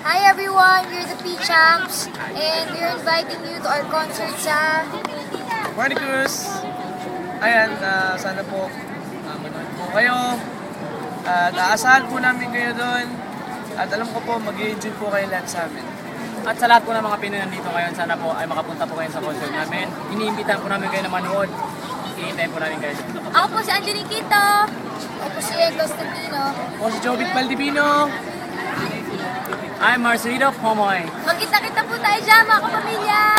Hi everyone, we're the P-Champs and we're inviting you to our concert sa Morning Cruz! Ayan, ah, sana po uh, manood po kayo. At aasahan po namin kayo doon. At alam ko po, mag enjoy po kayo lahat sa amin. At sa lahat po ng mga Pinoy nandito ngayon, sana po ay makapunta po kayo sa concert namin. Iniimbitahan po namin kayo na manood. Iintayin po namin kayo. Ako po si Angeline Quito. Ako po si Ed Constantino. O si Jobit Valdivino. I'm Marcelino Pomoy. Magkita-kita po tayo dyan mga kapamilya.